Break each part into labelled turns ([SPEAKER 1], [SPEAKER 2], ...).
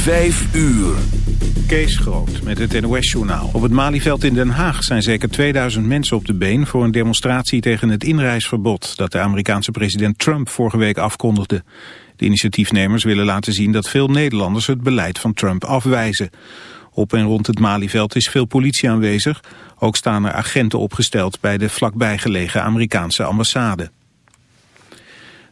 [SPEAKER 1] Vijf uur.
[SPEAKER 2] Kees Groot met het NOS-journaal. Op het Malieveld in Den Haag zijn zeker 2000 mensen op de been... voor een demonstratie tegen het inreisverbod... dat de Amerikaanse president Trump vorige week afkondigde. De initiatiefnemers willen laten zien dat veel Nederlanders... het beleid van Trump afwijzen. Op en rond het Malieveld is veel politie aanwezig. Ook staan er agenten opgesteld bij de vlakbij gelegen Amerikaanse ambassade.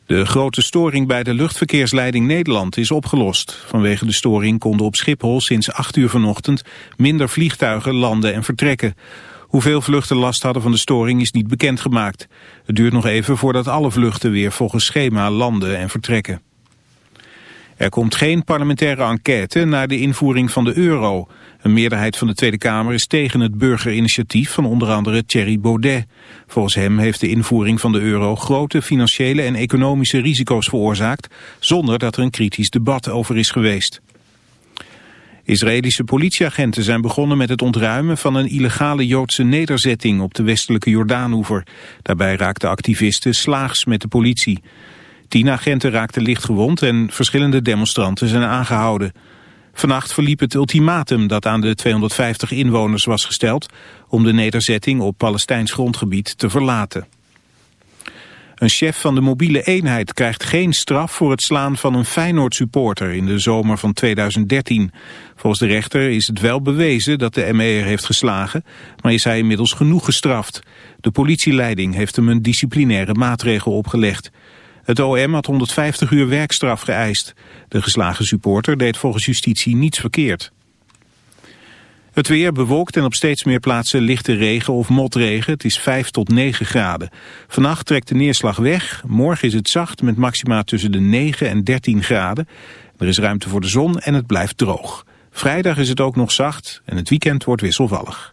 [SPEAKER 2] De grote storing bij de luchtverkeersleiding Nederland is opgelost. Vanwege de storing konden op Schiphol sinds 8 uur vanochtend minder vliegtuigen landen en vertrekken. Hoeveel vluchten last hadden van de storing is niet bekendgemaakt. Het duurt nog even voordat alle vluchten weer volgens schema landen en vertrekken. Er komt geen parlementaire enquête naar de invoering van de euro. Een meerderheid van de Tweede Kamer is tegen het burgerinitiatief van onder andere Thierry Baudet. Volgens hem heeft de invoering van de euro grote financiële en economische risico's veroorzaakt, zonder dat er een kritisch debat over is geweest. Israëlische politieagenten zijn begonnen met het ontruimen van een illegale Joodse nederzetting op de westelijke Jordaanoever. Daarbij raakten activisten slaags met de politie. Tien agenten raakten licht gewond en verschillende demonstranten zijn aangehouden. Vannacht verliep het ultimatum dat aan de 250 inwoners was gesteld om de nederzetting op Palestijns grondgebied te verlaten. Een chef van de mobiele eenheid krijgt geen straf voor het slaan van een Feyenoord-supporter in de zomer van 2013. Volgens de rechter is het wel bewezen dat de ME'er heeft geslagen, maar is hij inmiddels genoeg gestraft. De politieleiding heeft hem een disciplinaire maatregel opgelegd. Het OM had 150 uur werkstraf geëist. De geslagen supporter deed volgens justitie niets verkeerd. Het weer bewolkt en op steeds meer plaatsen lichte regen of motregen. Het is 5 tot 9 graden. Vannacht trekt de neerslag weg. Morgen is het zacht met maxima tussen de 9 en 13 graden. Er is ruimte voor de zon en het blijft droog. Vrijdag is het ook nog zacht en het weekend wordt wisselvallig.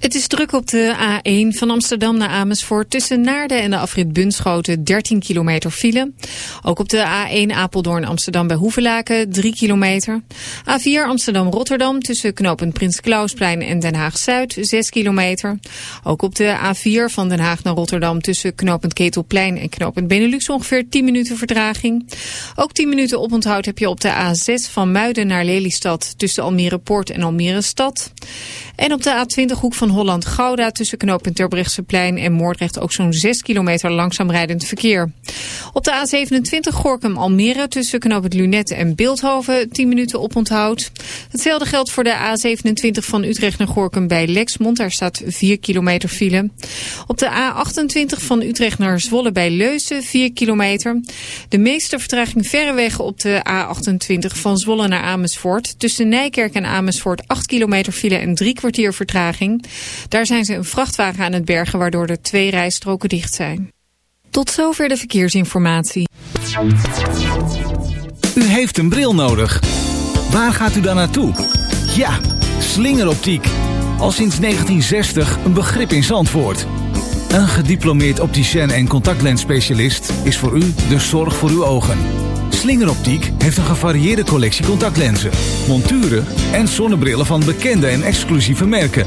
[SPEAKER 3] Het is druk op de A1 van Amsterdam naar Amersfoort tussen Naarden en de afrit Bunschoten 13 kilometer file. Ook op de A1 Apeldoorn Amsterdam bij Hoevelaken 3 kilometer. A4 Amsterdam-Rotterdam tussen knooppunt Prins Klausplein en Den Haag-Zuid 6 kilometer. Ook op de A4 van Den Haag naar Rotterdam tussen knooppunt Ketelplein en knooppunt Benelux ongeveer 10 minuten vertraging. Ook 10 minuten oponthoud heb je op de A6 van Muiden naar Lelystad tussen Almere Poort en Almere Stad. En op de A20 hoek van Holland-Gouda tussen knooppunt Terbrechtseplein en Moordrecht ook zo'n 6 kilometer langzaam rijdend verkeer. Op de A27 Gorkum-Almere tussen knooppunt Lunette en Beeldhoven 10 minuten oponthoud. Hetzelfde geldt voor de A27 van Utrecht naar Gorkum bij Lexmond. Daar staat 4 kilometer file. Op de A28 van Utrecht naar Zwolle bij Leuzen 4 kilometer. De meeste vertraging verreweg op de A28 van Zwolle naar Amersfoort. Tussen Nijkerk en Amersfoort 8 kilometer file en drie kwartier vertraging. Daar zijn ze een vrachtwagen aan het bergen waardoor er twee rijstroken dicht zijn. Tot zover de verkeersinformatie.
[SPEAKER 4] U heeft een bril nodig. Waar gaat u dan naartoe? Ja, slingeroptiek. Al sinds 1960 een begrip in Zandvoort. Een gediplomeerd opticien en contactlensspecialist is voor u de zorg voor uw ogen. Slingeroptiek heeft een gevarieerde collectie contactlenzen, monturen en zonnebrillen van bekende en exclusieve merken.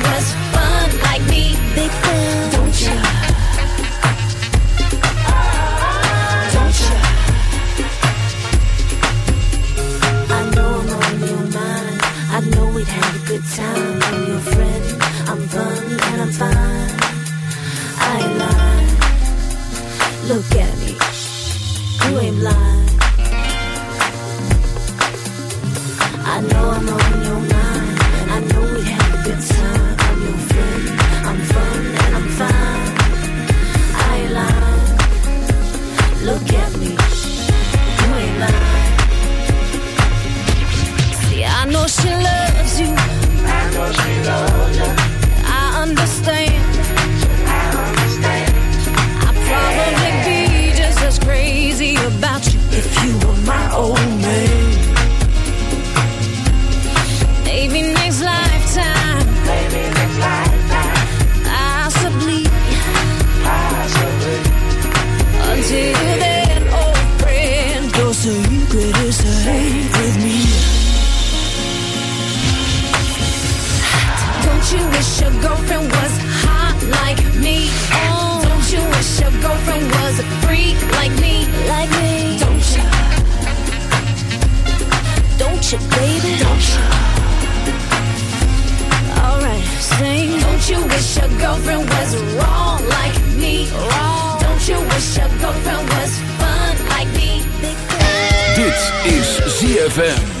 [SPEAKER 5] ZFM.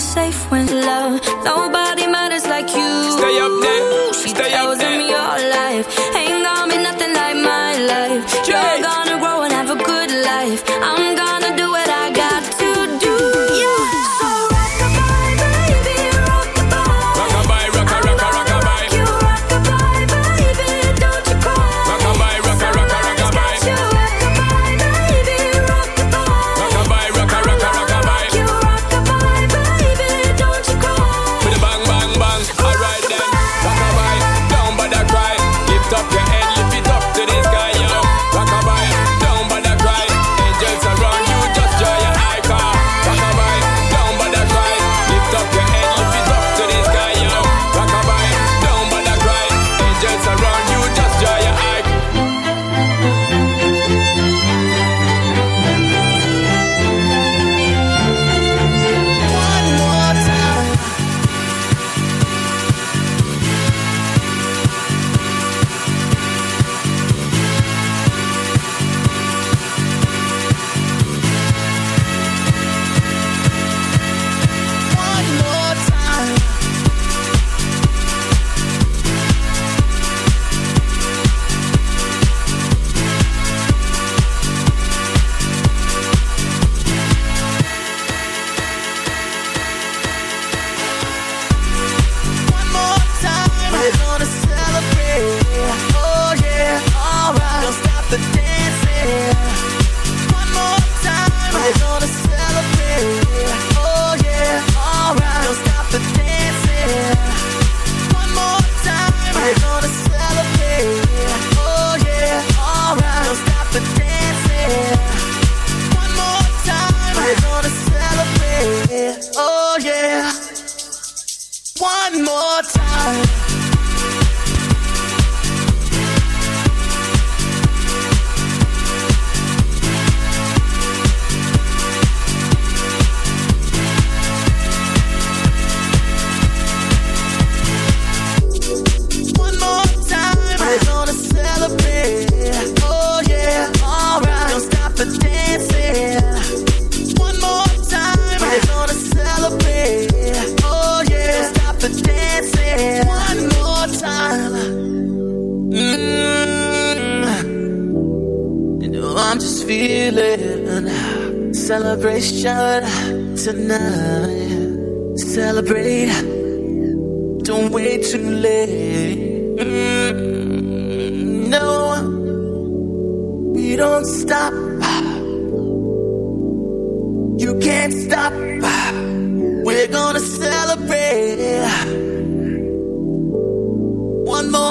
[SPEAKER 5] safe when love. Nobody